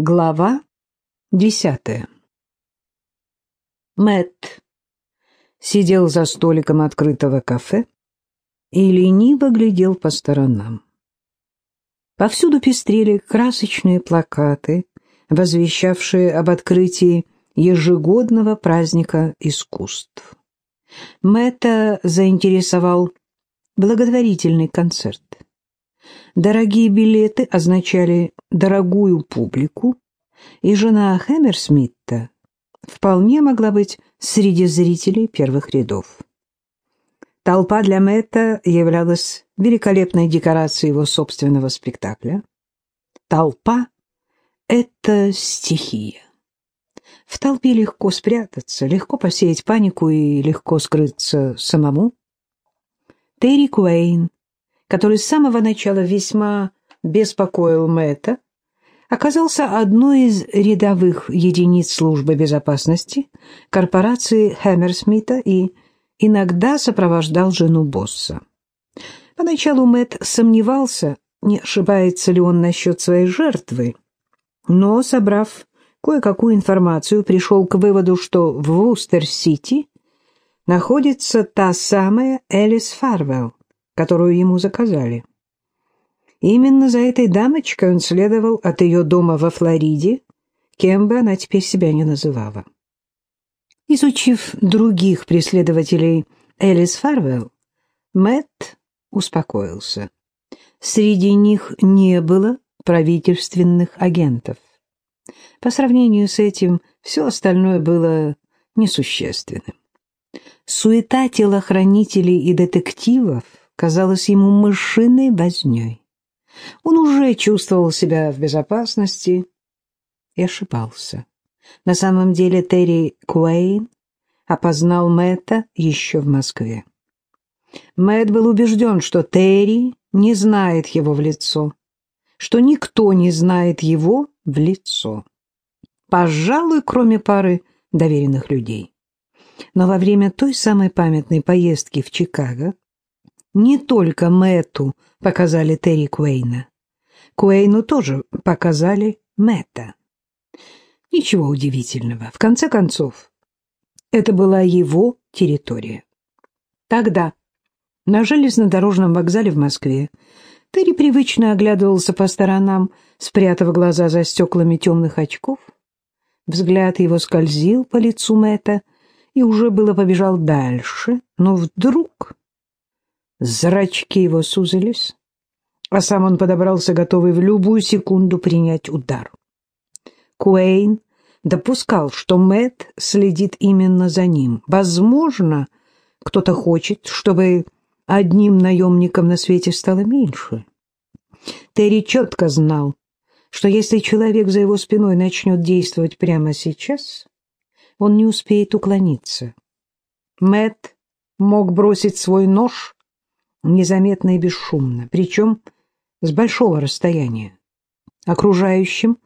Глава десятая Мэтт сидел за столиком открытого кафе и лениво глядел по сторонам. Повсюду пестрели красочные плакаты, возвещавшие об открытии ежегодного праздника искусств. Мэтта заинтересовал благотворительный концерт. Дорогие билеты означали дорогую публику, и жена Хэмерсмитта вполне могла быть среди зрителей первых рядов. Толпа для Мэтта являлась великолепной декорацией его собственного спектакля. Толпа — это стихия. В толпе легко спрятаться, легко посеять панику и легко скрыться самому. Терри Куэйн который с самого начала весьма беспокоил Мэтта, оказался одной из рядовых единиц службы безопасности корпорации Хэмерсмита и иногда сопровождал жену босса. Поначалу Мэтт сомневался, не ошибается ли он насчет своей жертвы, но, собрав кое-какую информацию, пришел к выводу, что в Вустер-Сити находится та самая Элис Фарвелл, которую ему заказали. Именно за этой дамочкой он следовал от ее дома во Флориде, кем бы она теперь себя не называла. Изучив других преследователей Элис Фарвелл, Мэтт успокоился. Среди них не было правительственных агентов. По сравнению с этим все остальное было несущественным. Суета телохранителей и детективов казалась ему мышиной вознёй. Он уже чувствовал себя в безопасности и ошибался. На самом деле Терри Куэйн опознал Мэтта еще в Москве. Мэтт был убежден, что Терри не знает его в лицо, что никто не знает его в лицо. Пожалуй, кроме пары доверенных людей. Но во время той самой памятной поездки в Чикаго не только Мэтту показали Терри Куэйна. Куэйну тоже показали Мэтта. Ничего удивительного. В конце концов, это была его территория. Тогда, на железнодорожном вокзале в Москве, Терри привычно оглядывался по сторонам, спрятав глаза за стеклами темных очков. Взгляд его скользил по лицу Мэтта и уже было побежал дальше, но вдруг Зрачки его сузились, а сам он подобрался, готовый в любую секунду принять удар. Куэйн допускал, что Мэт следит именно за ним. Возможно, кто-то хочет, чтобы одним наемником на свете стало меньше. Терри четко знал, что если человек за его спиной начнет действовать прямо сейчас, он не успеет уклониться. Мэт мог бросить свой нож незаметно и бесшумно, причем с большого расстояния. Окружающим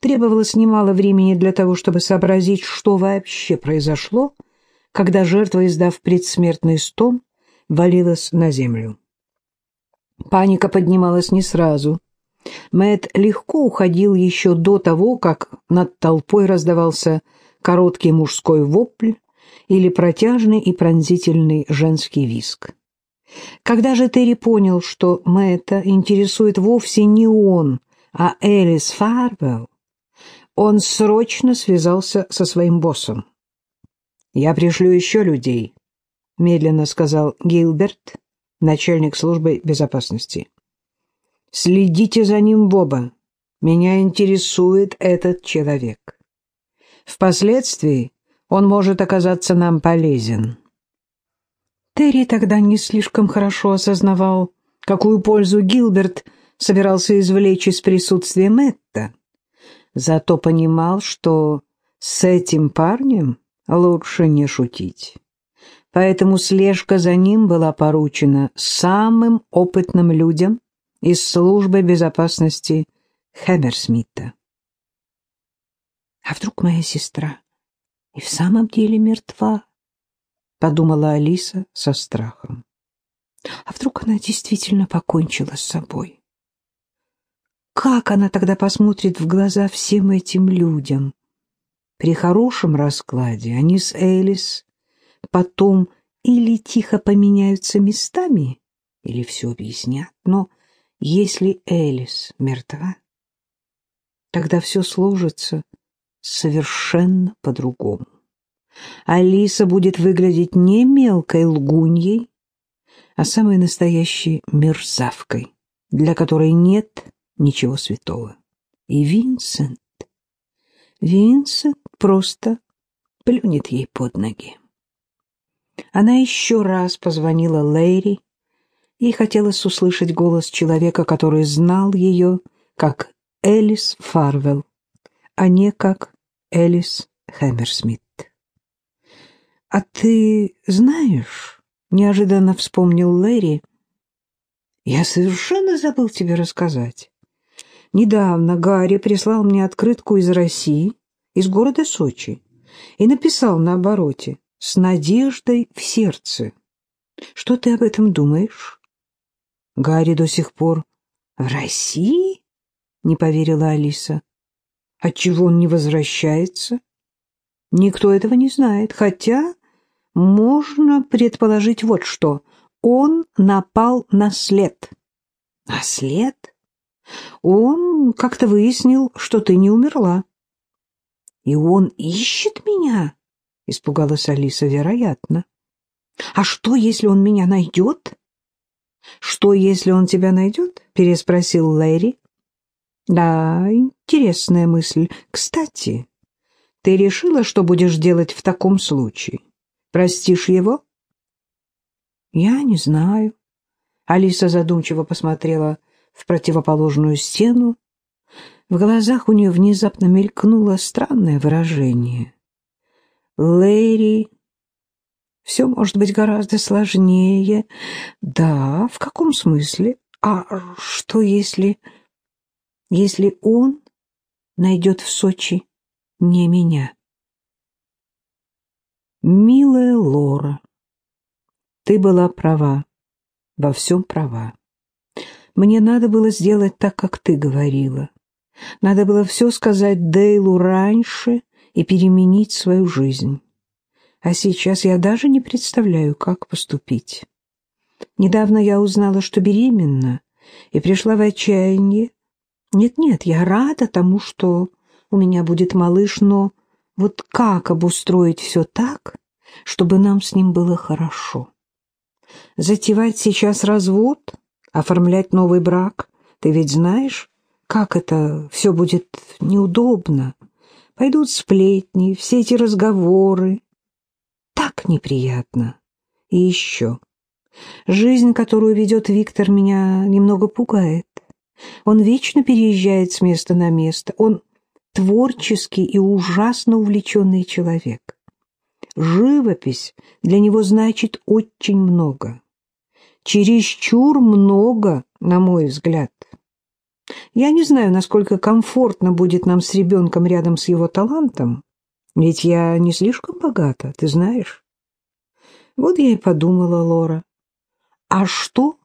требовалось немало времени для того, чтобы сообразить, что вообще произошло, когда жертва, издав предсмертный стон, валилась на землю. Паника поднималась не сразу. Мэт легко уходил еще до того, как над толпой раздавался короткий мужской вопль или протяжный и пронзительный женский виск. Когда же Терри понял, что Мэтта интересует вовсе не он, а Элис Фарвелл, он срочно связался со своим боссом. «Я пришлю еще людей», — медленно сказал Гилберт, начальник службы безопасности. «Следите за ним в оба. Меня интересует этот человек. Впоследствии он может оказаться нам полезен». Терри тогда не слишком хорошо осознавал, какую пользу Гилберт собирался извлечь из присутствия Мэтта. Зато понимал, что с этим парнем лучше не шутить. Поэтому слежка за ним была поручена самым опытным людям из службы безопасности Хэмерсмита. А вдруг моя сестра и в самом деле мертва? Подумала Алиса со страхом. А вдруг она действительно покончила с собой? как она тогда посмотрит в глаза всем этим людям? При хорошем раскладе они с Элис потом или тихо поменяются местами, или все объяснят, но если Элис мертва, тогда все сложится совершенно по-другому. Алиса будет выглядеть не мелкой лгуньей, а самой настоящей мерзавкой, для которой нет ничего святого. И Винсент... Винсент просто плюнет ей под ноги. Она еще раз позвонила Лэри. и хотелось услышать голос человека, который знал ее как Элис Фарвелл, а не как Элис Хэмерсмит. «А ты знаешь...» — неожиданно вспомнил Лэри. «Я совершенно забыл тебе рассказать. Недавно Гарри прислал мне открытку из России, из города Сочи, и написал на обороте «С надеждой в сердце». Что ты об этом думаешь?» «Гарри до сих пор в России?» — не поверила Алиса. «Отчего он не возвращается?» «Никто этого не знает, хотя можно предположить вот что. Он напал на след». «На след?» Он как-то выяснил, что ты не умерла. И он ищет меня? Испугалась Алиса, вероятно. А что, если он меня найдет? Что, если он тебя найдет? Переспросил Лэри. Да, интересная мысль. Кстати, ты решила, что будешь делать в таком случае? Простишь его? Я не знаю. Алиса задумчиво посмотрела в противоположную стену. В глазах у нее внезапно мелькнуло странное выражение. Лэри, все может быть гораздо сложнее. Да, в каком смысле? А что если... Если он найдет в Сочи не меня? Милая Лора, ты была права, во всем права. Мне надо было сделать так, как ты говорила. Надо было все сказать Дейлу раньше и переменить свою жизнь. А сейчас я даже не представляю, как поступить. Недавно я узнала, что беременна, и пришла в отчаяние. Нет-нет, я рада тому, что у меня будет малыш, но вот как обустроить все так, чтобы нам с ним было хорошо? Затевать сейчас развод оформлять новый брак. Ты ведь знаешь, как это все будет неудобно. Пойдут сплетни, все эти разговоры. Так неприятно. И еще. Жизнь, которую ведет Виктор, меня немного пугает. Он вечно переезжает с места на место. Он творческий и ужасно увлеченный человек. Живопись для него значит очень много чересчур много, на мой взгляд. Я не знаю, насколько комфортно будет нам с ребенком рядом с его талантом, ведь я не слишком богата, ты знаешь. Вот я и подумала, Лора, а что,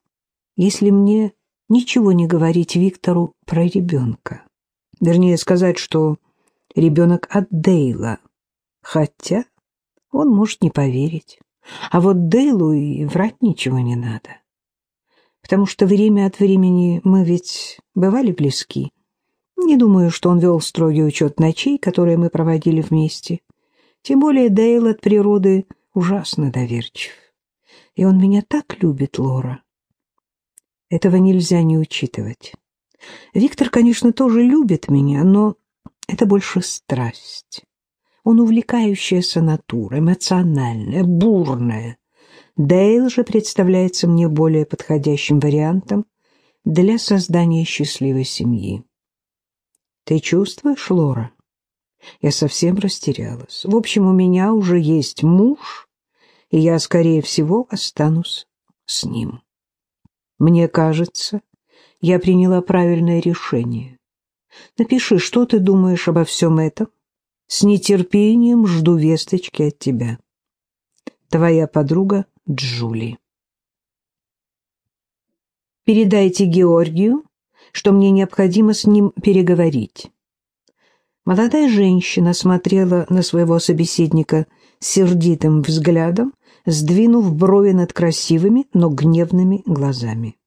если мне ничего не говорить Виктору про ребенка? Вернее сказать, что ребенок от Дейла, хотя он может не поверить. А вот Дейлу и врать ничего не надо. Потому что время от времени мы ведь бывали близки. Не думаю, что он вел строгий учет ночей, которые мы проводили вместе. Тем более Дейл от природы ужасно доверчив. И он меня так любит, Лора. Этого нельзя не учитывать. Виктор, конечно, тоже любит меня, но это больше страсть. Он увлекающаяся натура, эмоциональная, бурная. Дейл же представляется мне более подходящим вариантом для создания счастливой семьи. Ты чувствуешь, Лора? Я совсем растерялась. В общем, у меня уже есть муж, и я, скорее всего, останусь с ним. Мне кажется, я приняла правильное решение. Напиши, что ты думаешь обо всем этом, с нетерпением жду весточки от тебя. Твоя подруга Джули. Передайте Георгию, что мне необходимо с ним переговорить. Молодая женщина смотрела на своего собеседника сердитым взглядом, сдвинув брови над красивыми, но гневными глазами.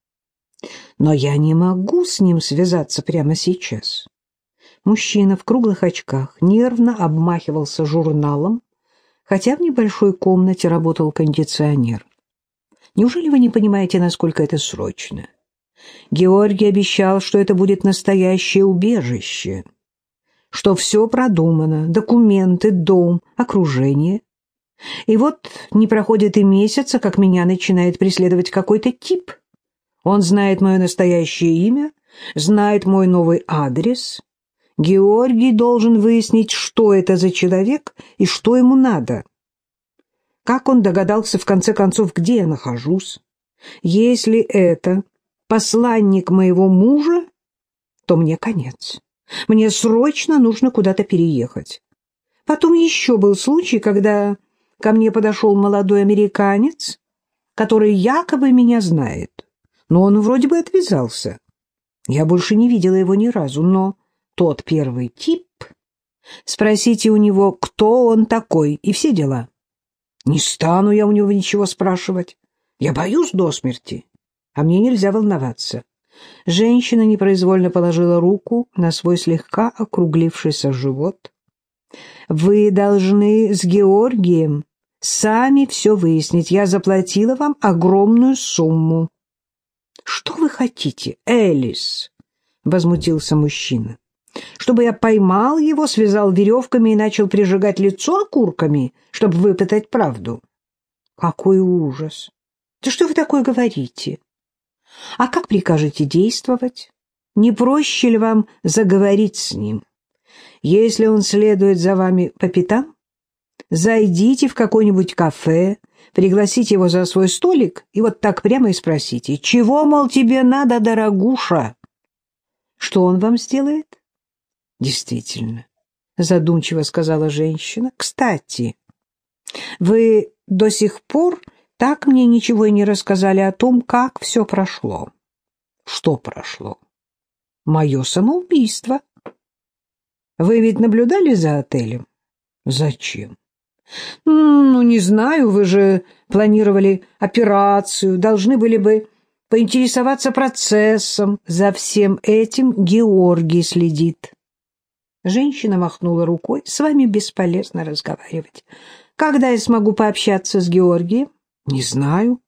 Но я не могу с ним связаться прямо сейчас. Мужчина в круглых очках нервно обмахивался журналом, хотя в небольшой комнате работал кондиционер. Неужели вы не понимаете, насколько это срочно? Георгий обещал, что это будет настоящее убежище, что все продумано, документы, дом, окружение. И вот не проходит и месяца, как меня начинает преследовать какой-то тип. Он знает мое настоящее имя, знает мой новый адрес. Георгий должен выяснить, что это за человек и что ему надо. Как он догадался, в конце концов, где я нахожусь? Если это посланник моего мужа, то мне конец. Мне срочно нужно куда-то переехать. Потом еще был случай, когда ко мне подошел молодой американец, который якобы меня знает. Но он вроде бы отвязался. Я больше не видела его ни разу, но тот первый тип... Спросите у него, кто он такой, и все дела. Не стану я у него ничего спрашивать. Я боюсь до смерти, а мне нельзя волноваться. Женщина непроизвольно положила руку на свой слегка округлившийся живот. «Вы должны с Георгием сами все выяснить. Я заплатила вам огромную сумму». «Что вы хотите, Элис?» — возмутился мужчина. «Чтобы я поймал его, связал веревками и начал прижигать лицо окурками, чтобы выпытать правду?» «Какой ужас! Да что вы такое говорите?» А как прикажете действовать? Не проще ли вам заговорить с ним? Если он следует за вами по пятам, зайдите в какое-нибудь кафе, пригласите его за свой столик и вот так прямо и спросите, чего, мол, тебе надо, дорогуша? Что он вам сделает? Действительно, задумчиво сказала женщина. Кстати, вы до сих пор так мне ничего и не рассказали о том, как все прошло. Что прошло? Мое самоубийство. Вы ведь наблюдали за отелем? Зачем? Ну, не знаю, вы же планировали операцию, должны были бы поинтересоваться процессом. За всем этим Георгий следит. Женщина махнула рукой. С вами бесполезно разговаривать. Когда я смогу пообщаться с Георгием? Не знаю.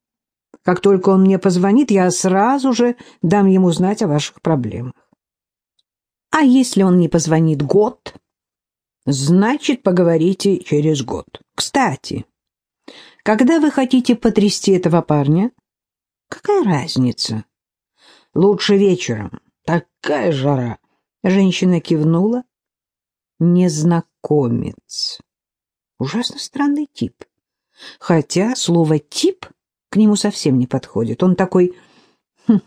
Как только он мне позвонит, я сразу же дам ему знать о ваших проблемах. А если он не позвонит год? Значит, поговорите через год. Кстати, когда вы хотите потрясти этого парня? Какая разница? Лучше вечером. Такая жара. Женщина кивнула. Незнакомец. Ужасно странный тип. Хотя слово «тип» к нему совсем не подходит. Он такой хм,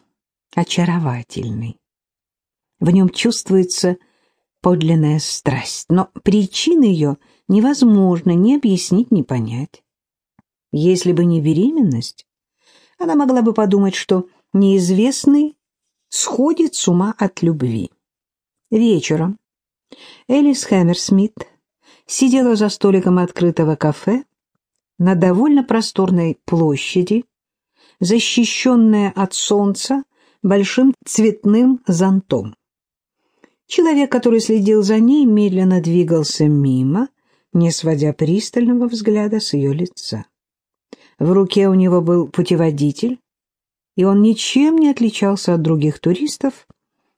очаровательный. В нем чувствуется подлинная страсть, но причин ее невозможно ни объяснить, ни понять. Если бы не беременность, она могла бы подумать, что неизвестный сходит с ума от любви. Вечером Элис Хэмерсмит сидела за столиком открытого кафе на довольно просторной площади, защищенная от солнца большим цветным зонтом. Человек, который следил за ней, медленно двигался мимо, не сводя пристального взгляда с ее лица. В руке у него был путеводитель, и он ничем не отличался от других туристов,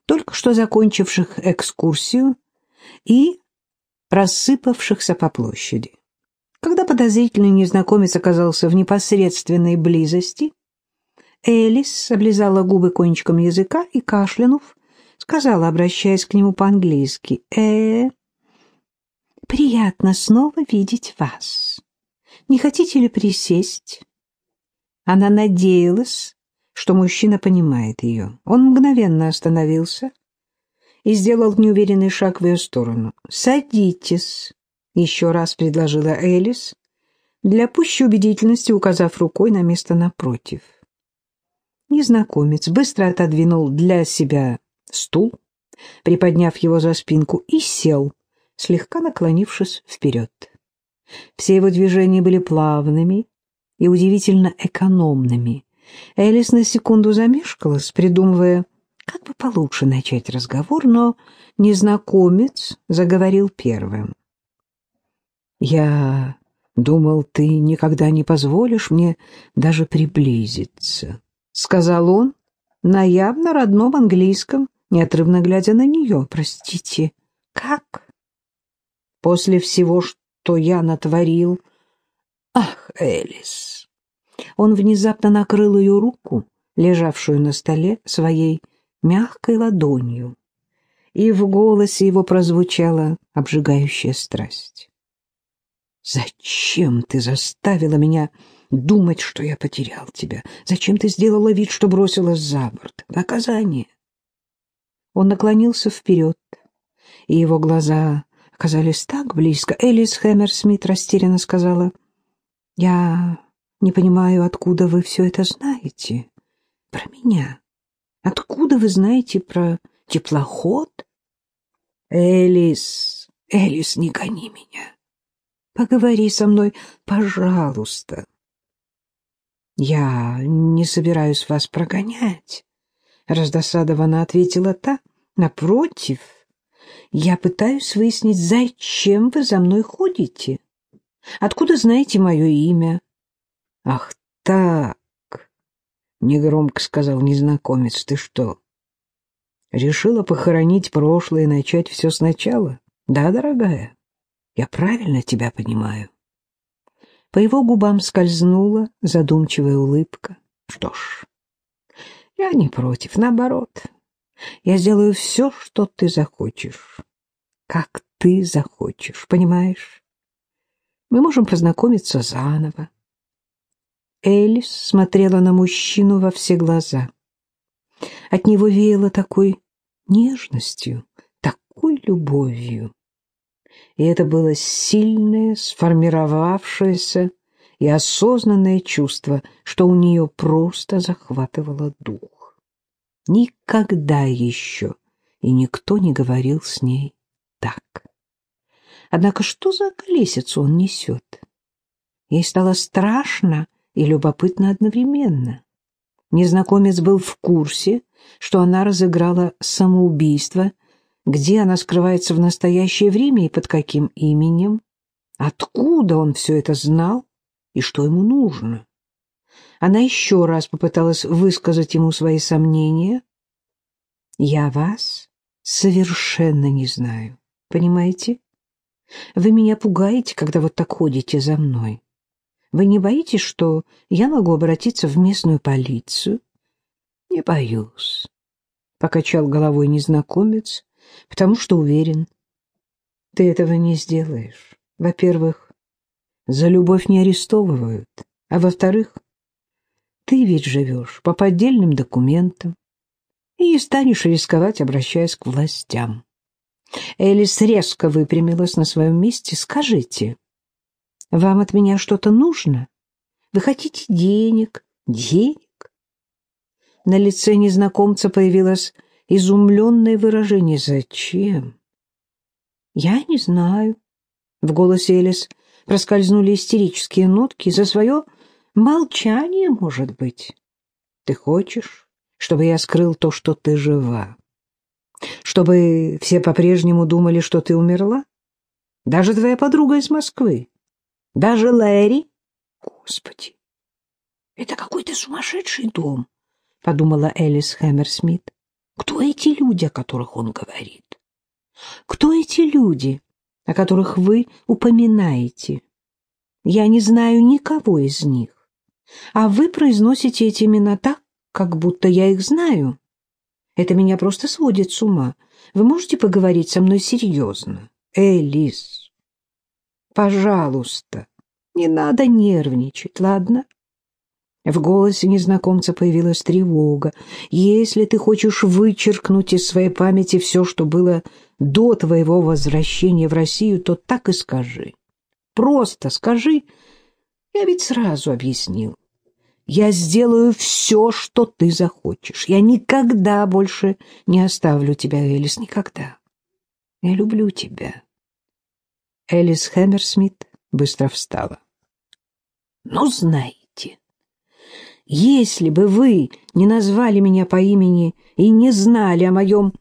только что закончивших экскурсию и рассыпавшихся по площади. Когда подозрительный незнакомец оказался в непосредственной близости, Элис облизала губы кончиком языка и, кашлянув, сказала, обращаясь к нему по-английски, э, приятно снова видеть вас. Не хотите ли присесть?» Она надеялась, что мужчина понимает ее. Он мгновенно остановился и сделал неуверенный шаг в ее сторону. «Садитесь», еще раз предложила Элис, для пущей убедительности указав рукой на место напротив. Незнакомец быстро отодвинул для себя стул, приподняв его за спинку, и сел, слегка наклонившись вперед. Все его движения были плавными и удивительно экономными. Элис на секунду замешкалась, придумывая, как бы получше начать разговор, но незнакомец заговорил первым. «Я думал, ты никогда не позволишь мне даже приблизиться», — сказал он на явно родном английском, неотрывно глядя на нее. «Простите, как?» «После всего, что я натворил...» «Ах, Элис!» Он внезапно накрыл ее руку, лежавшую на столе, своей мягкой ладонью, и в голосе его прозвучала обжигающая страсть. «Зачем ты заставила меня думать, что я потерял тебя? Зачем ты сделала вид, что бросилась за борт? Наказание!» Он наклонился вперед, и его глаза оказались так близко. Элис Хэмерсмит растерянно сказала, «Я не понимаю, откуда вы все это знаете. Про меня. Откуда вы знаете про теплоход? Элис, Элис, не гони меня. Поговори со мной, пожалуйста. Я не собираюсь вас прогонять, раздосадованно ответила та. Напротив, я пытаюсь выяснить, зачем вы за мной ходите. Откуда знаете мое имя? Ах так, негромко сказал незнакомец. Ты что, решила похоронить прошлое и начать все сначала? Да, дорогая, я правильно тебя понимаю. По его губам скользнула задумчивая улыбка. Что ж, я не против, наоборот. Я сделаю все, что ты захочешь. Как ты захочешь, понимаешь? Мы можем познакомиться заново. Элис смотрела на мужчину во все глаза. От него веяло такой нежностью, такой любовью. И это было сильное, сформировавшееся и осознанное чувство, что у нее просто захватывало дух. Никогда еще и никто не говорил с ней так. Однако что за колесицу он несет? Ей стало страшно и любопытно одновременно. Незнакомец был в курсе, что она разыграла самоубийство, где она скрывается в настоящее время и под каким именем, откуда он все это знал и что ему нужно. Она еще раз попыталась высказать ему свои сомнения. «Я вас совершенно не знаю, понимаете? Вы меня пугаете, когда вот так ходите за мной. Вы не боитесь, что я могу обратиться в местную полицию? Не боюсь, — покачал головой незнакомец, потому что уверен. Ты этого не сделаешь. Во-первых, за любовь не арестовывают, а во-вторых, ты ведь живешь по поддельным документам и не станешь рисковать, обращаясь к властям. Элис резко выпрямилась на своем месте. Скажите, вам от меня что-то нужно? Вы хотите денег? Денег? На лице незнакомца появилось изумленное выражение. Зачем? Я не знаю. В голосе Элис проскользнули истерические нотки. За свое молчание, может быть. Ты хочешь, чтобы я скрыл то, что ты жива? Чтобы все по-прежнему думали, что ты умерла? Даже твоя подруга из Москвы. Даже Лэри? Господи, это какой-то сумасшедший дом, подумала Элис Хэмерсмит. Кто эти люди, о которых он говорит? Кто эти люди, о которых вы упоминаете? Я не знаю никого из них. А вы произносите эти имена так, как будто я их знаю. Это меня просто сводит с ума. Вы можете поговорить со мной серьезно? Элис. Пожалуйста, не надо нервничать, ладно? В голосе незнакомца появилась тревога. Если ты хочешь вычеркнуть из своей памяти все, что было до твоего возвращения в Россию, то так и скажи. Просто скажи. Я ведь сразу объяснил. Я сделаю все, что ты захочешь. Я никогда больше не оставлю тебя, Элис, никогда. Я люблю тебя. Элис Хэмерсмит быстро встала. Ну, знаете, если бы вы не назвали меня по имени и не знали о моем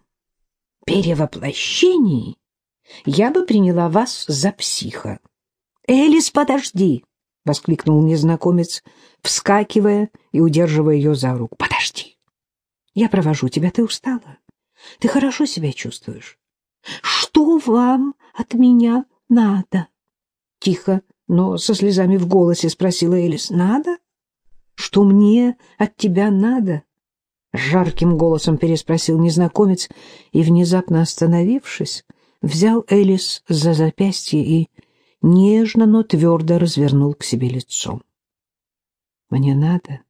перевоплощении, я бы приняла вас за психа. Элис, подожди! — воскликнул незнакомец, вскакивая и удерживая ее за руку. — Подожди. Я провожу тебя. Ты устала? Ты хорошо себя чувствуешь? Что вам от меня надо? Тихо, но со слезами в голосе спросила Элис. Надо? Что мне от тебя надо? Жарким голосом переспросил незнакомец и, внезапно остановившись, взял Элис за запястье и нежно, но твердо развернул к себе лицом. «Мне надо,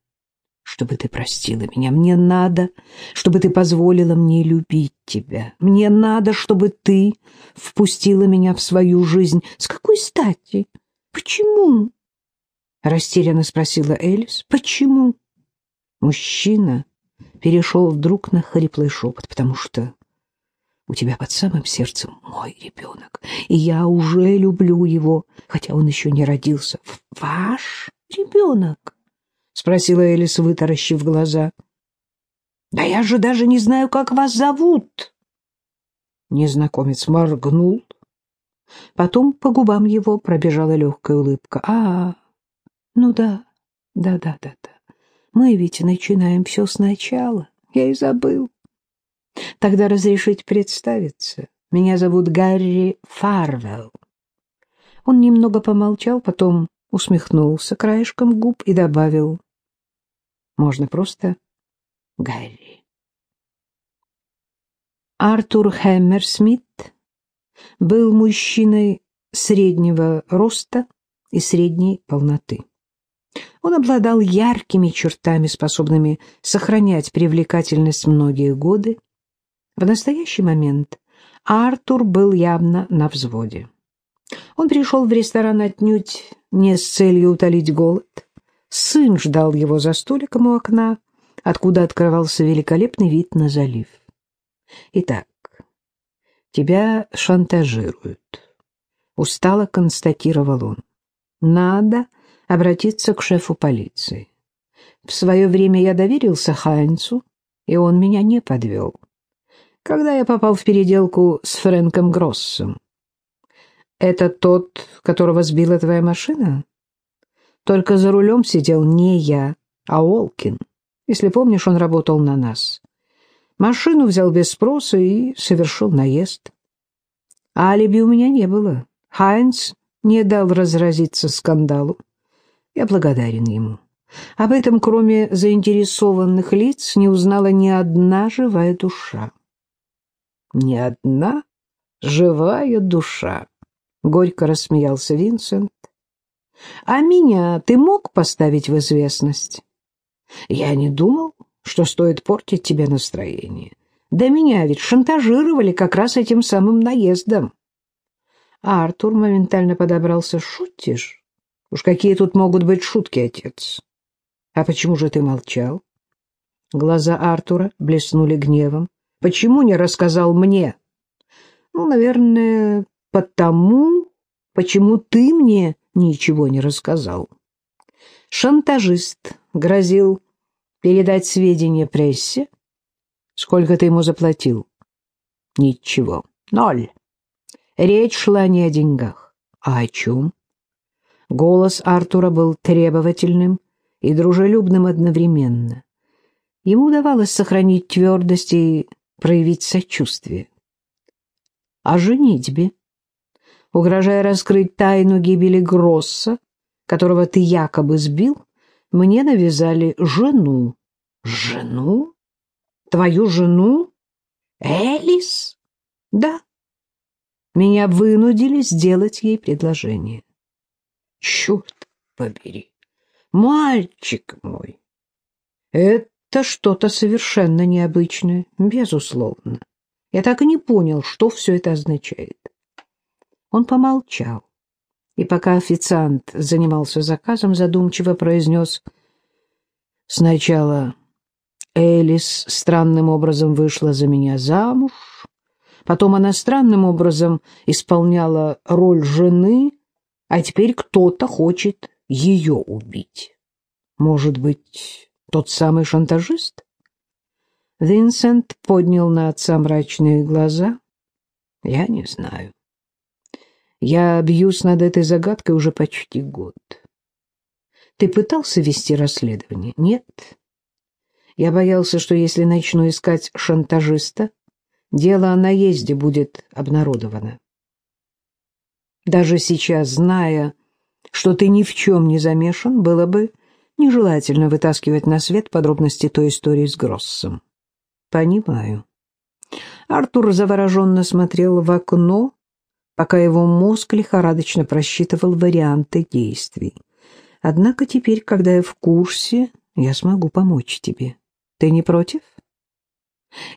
чтобы ты простила меня. Мне надо, чтобы ты позволила мне любить тебя. Мне надо, чтобы ты впустила меня в свою жизнь. С какой стати? Почему?» Растерянно спросила Элис. «Почему?» Мужчина перешел вдруг на хриплый шепот, потому что у тебя под самым сердцем мой ребенок, и я уже люблю его, хотя он еще не родился. — Ваш ребенок? — спросила Элис, вытаращив глаза. — Да я же даже не знаю, как вас зовут. Незнакомец моргнул. Потом по губам его пробежала легкая улыбка. — А, ну да, да-да-да-да. Мы ведь начинаем все сначала. Я и забыл. Тогда разрешить представиться. Меня зовут Гарри Фарвелл. Он немного помолчал, потом усмехнулся краешком губ и добавил. Можно просто Гарри. Артур Хэммерсмит был мужчиной среднего роста и средней полноты. Он обладал яркими чертами, способными сохранять привлекательность многие годы, в настоящий момент Артур был явно на взводе. Он пришел в ресторан отнюдь не с целью утолить голод. Сын ждал его за столиком у окна, откуда открывался великолепный вид на залив. «Итак, тебя шантажируют», — устало констатировал он. «Надо обратиться к шефу полиции. В свое время я доверился Хайнцу, и он меня не подвел когда я попал в переделку с Фрэнком Гроссом. Это тот, которого сбила твоя машина? Только за рулем сидел не я, а Олкин. Если помнишь, он работал на нас. Машину взял без спроса и совершил наезд. Алиби у меня не было. Хайнц не дал разразиться скандалу. Я благодарен ему. Об этом, кроме заинтересованных лиц, не узнала ни одна живая душа ни одна живая душа. Горько рассмеялся Винсент. А меня ты мог поставить в известность? Я не думал, что стоит портить тебе настроение. Да меня ведь шантажировали как раз этим самым наездом. А Артур моментально подобрался. Шутишь? Уж какие тут могут быть шутки, отец? А почему же ты молчал? Глаза Артура блеснули гневом. Почему не рассказал мне? Ну, наверное, потому, почему ты мне ничего не рассказал. Шантажист грозил передать сведения прессе. Сколько ты ему заплатил? Ничего. Ноль. Речь шла не о деньгах. А о чем? Голос Артура был требовательным и дружелюбным одновременно. Ему удавалось сохранить твердость и проявить сочувствие. О женитьбе, угрожая раскрыть тайну гибели Гросса, которого ты якобы сбил, мне навязали жену. Жену? Твою жену? Элис? Да. Меня вынудили сделать ей предложение. Черт побери, мальчик мой, это что-то совершенно необычное, безусловно. Я так и не понял, что все это означает. Он помолчал, и пока официант занимался заказом, задумчиво произнес, Сначала Элис странным образом вышла за меня замуж, потом она странным образом исполняла роль жены, а теперь кто-то хочет ее убить. Может быть, тот самый шантажист? Винсент поднял на отца мрачные глаза. Я не знаю. Я бьюсь над этой загадкой уже почти год. Ты пытался вести расследование? Нет. Я боялся, что если начну искать шантажиста, дело о наезде будет обнародовано. Даже сейчас, зная, что ты ни в чем не замешан, было бы нежелательно вытаскивать на свет подробности той истории с Гроссом. Понимаю. Артур завороженно смотрел в окно, пока его мозг лихорадочно просчитывал варианты действий. Однако теперь, когда я в курсе, я смогу помочь тебе. Ты не против?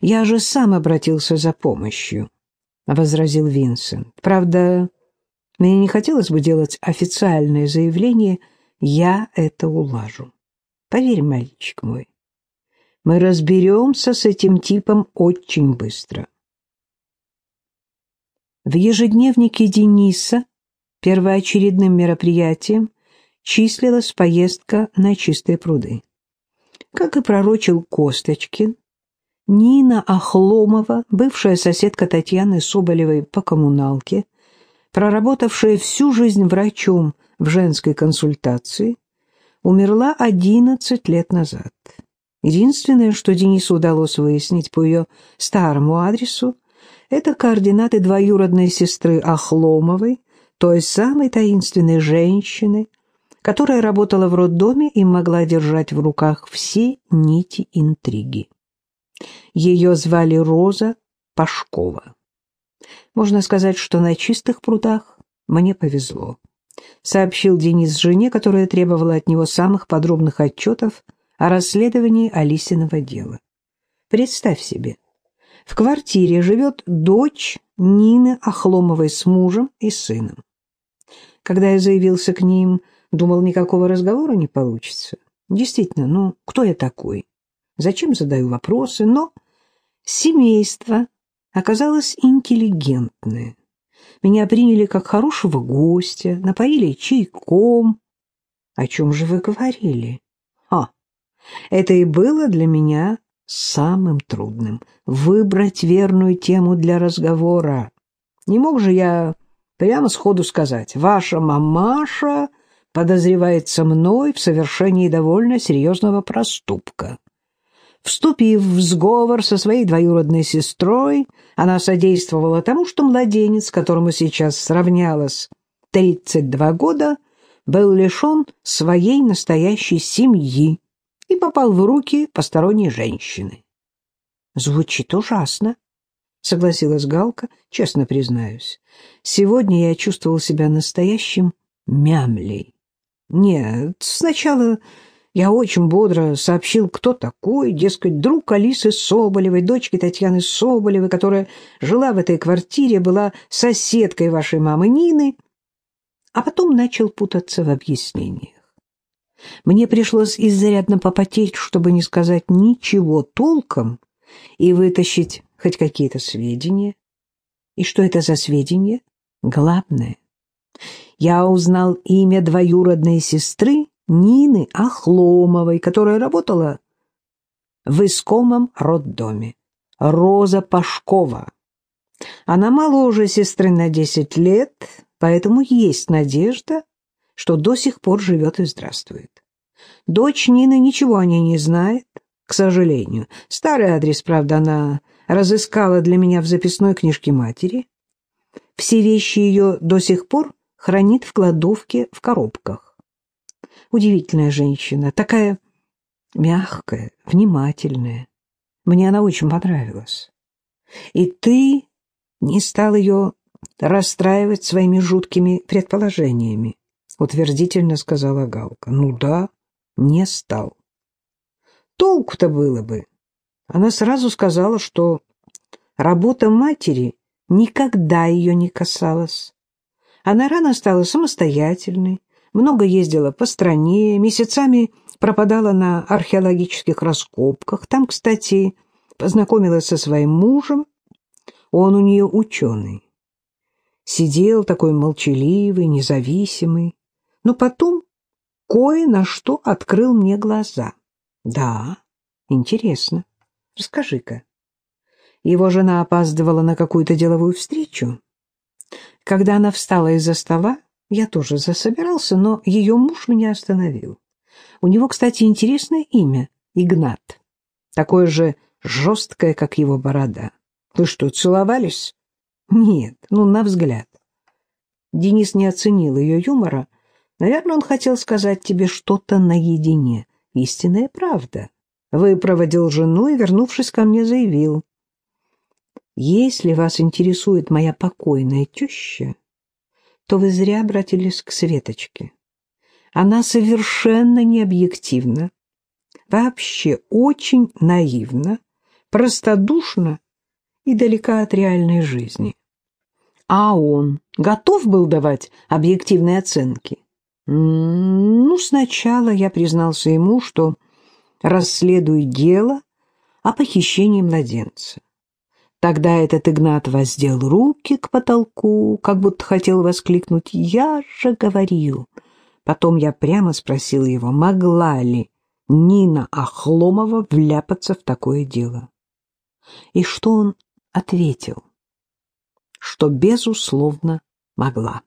Я же сам обратился за помощью, — возразил Винсент. Правда, мне не хотелось бы делать официальное заявление, я это улажу. Поверь, мальчик мой, мы разберемся с этим типом очень быстро. В ежедневнике Дениса первоочередным мероприятием числилась поездка на чистые пруды. Как и пророчил Косточкин, Нина Охломова, бывшая соседка Татьяны Соболевой по коммуналке, проработавшая всю жизнь врачом в женской консультации, умерла 11 лет назад. Единственное, что Денису удалось выяснить по ее старому адресу, это координаты двоюродной сестры Охломовой, той самой таинственной женщины, которая работала в роддоме и могла держать в руках все нити интриги. Ее звали Роза Пашкова. Можно сказать, что на чистых прудах мне повезло, сообщил Денис жене, которая требовала от него самых подробных отчетов о расследовании Алисиного дела. Представь себе, в квартире живет дочь Нины Охломовой с мужем и сыном. Когда я заявился к ним, Думал, никакого разговора не получится. Действительно, ну, кто я такой? Зачем задаю вопросы? Но семейство оказалось интеллигентное. Меня приняли как хорошего гостя, напоили чайком. О чем же вы говорили? А, это и было для меня самым трудным — выбрать верную тему для разговора. Не мог же я прямо сходу сказать, ваша мамаша подозревается мной в совершении довольно серьезного проступка. Вступив в сговор со своей двоюродной сестрой, она содействовала тому, что младенец, которому сейчас сравнялось 32 года, был лишен своей настоящей семьи и попал в руки посторонней женщины. «Звучит ужасно», — согласилась Галка, честно признаюсь. «Сегодня я чувствовал себя настоящим мямлей. Нет, сначала я очень бодро сообщил, кто такой, дескать, друг Алисы Соболевой, дочки Татьяны Соболевой, которая жила в этой квартире, была соседкой вашей мамы Нины, а потом начал путаться в объяснениях. Мне пришлось изрядно попотеть, чтобы не сказать ничего толком и вытащить хоть какие-то сведения. И что это за сведения? Главное, я узнал имя двоюродной сестры Нины Охломовой, которая работала в искомом роддоме. Роза Пашкова. Она моложе сестры на десять лет, поэтому есть надежда, что до сих пор живет и здравствует. Дочь Нины ничего о ней не знает, к сожалению. Старый адрес, правда, она разыскала для меня в записной книжке матери. Все вещи ее до сих пор хранит в кладовке в коробках. Удивительная женщина, такая мягкая, внимательная. Мне она очень понравилась. И ты не стал ее расстраивать своими жуткими предположениями, утвердительно сказала Галка. Ну да, не стал. Толку-то было бы. Она сразу сказала, что работа матери никогда ее не касалась. Она рано стала самостоятельной, много ездила по стране, месяцами пропадала на археологических раскопках. Там, кстати, познакомилась со своим мужем. Он у нее ученый. Сидел такой молчаливый, независимый. Но потом кое на что открыл мне глаза. Да, интересно. Расскажи-ка. Его жена опаздывала на какую-то деловую встречу. Когда она встала из-за стола, я тоже засобирался, но ее муж меня остановил. У него, кстати, интересное имя — Игнат. Такое же жесткое, как его борода. Вы что, целовались? Нет, ну, на взгляд. Денис не оценил ее юмора. Наверное, он хотел сказать тебе что-то наедине. Истинная правда. Выпроводил жену и, вернувшись ко мне, заявил. Если вас интересует моя покойная теща, то вы зря обратились к Светочке. Она совершенно не объективна, вообще очень наивна, простодушна и далека от реальной жизни. А он готов был давать объективные оценки? Ну, сначала я признался ему, что расследую дело о похищении младенца. Тогда этот Игнат воздел руки к потолку, как будто хотел воскликнуть «Я же говорил!» Потом я прямо спросил его, могла ли Нина Ахломова вляпаться в такое дело. И что он ответил? Что, безусловно, могла.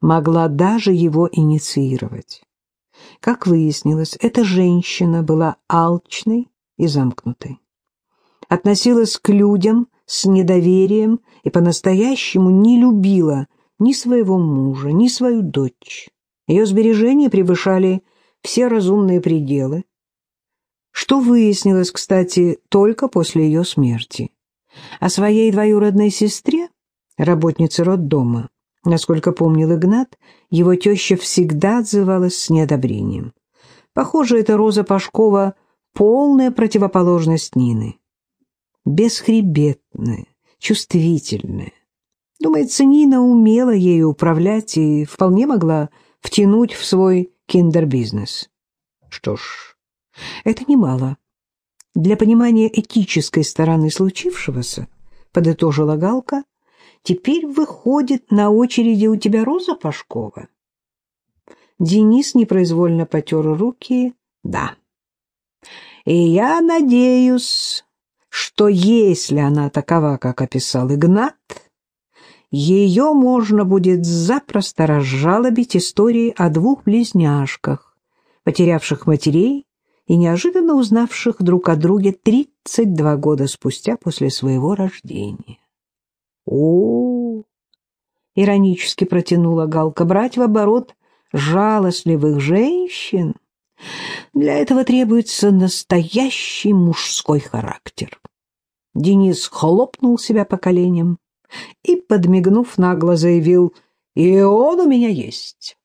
Могла даже его инициировать. Как выяснилось, эта женщина была алчной и замкнутой относилась к людям с недоверием и по-настоящему не любила ни своего мужа, ни свою дочь. Ее сбережения превышали все разумные пределы, что выяснилось, кстати, только после ее смерти. О своей двоюродной сестре, работнице роддома, насколько помнил Игнат, его теща всегда отзывалась с неодобрением. Похоже, это Роза Пашкова — полная противоположность Нины бесхребетная, чувствительная. Думается, Нина умела ею управлять и вполне могла втянуть в свой киндер-бизнес. Что ж, это немало. Для понимания этической стороны случившегося, подытожила Галка, теперь выходит на очереди у тебя Роза Пашкова. Денис непроизвольно потер руки. Да. И я надеюсь, что если она такова, как описал Игнат, ее можно будет запросто разжалобить историей о двух близняшках, потерявших матерей и неожиданно узнавших друг о друге 32 года спустя после своего рождения. О, иронически протянула Галка, брать в оборот жалостливых женщин. Для этого требуется настоящий мужской характер. Денис хлопнул себя по коленям и, подмигнув нагло, заявил, «И он у меня есть».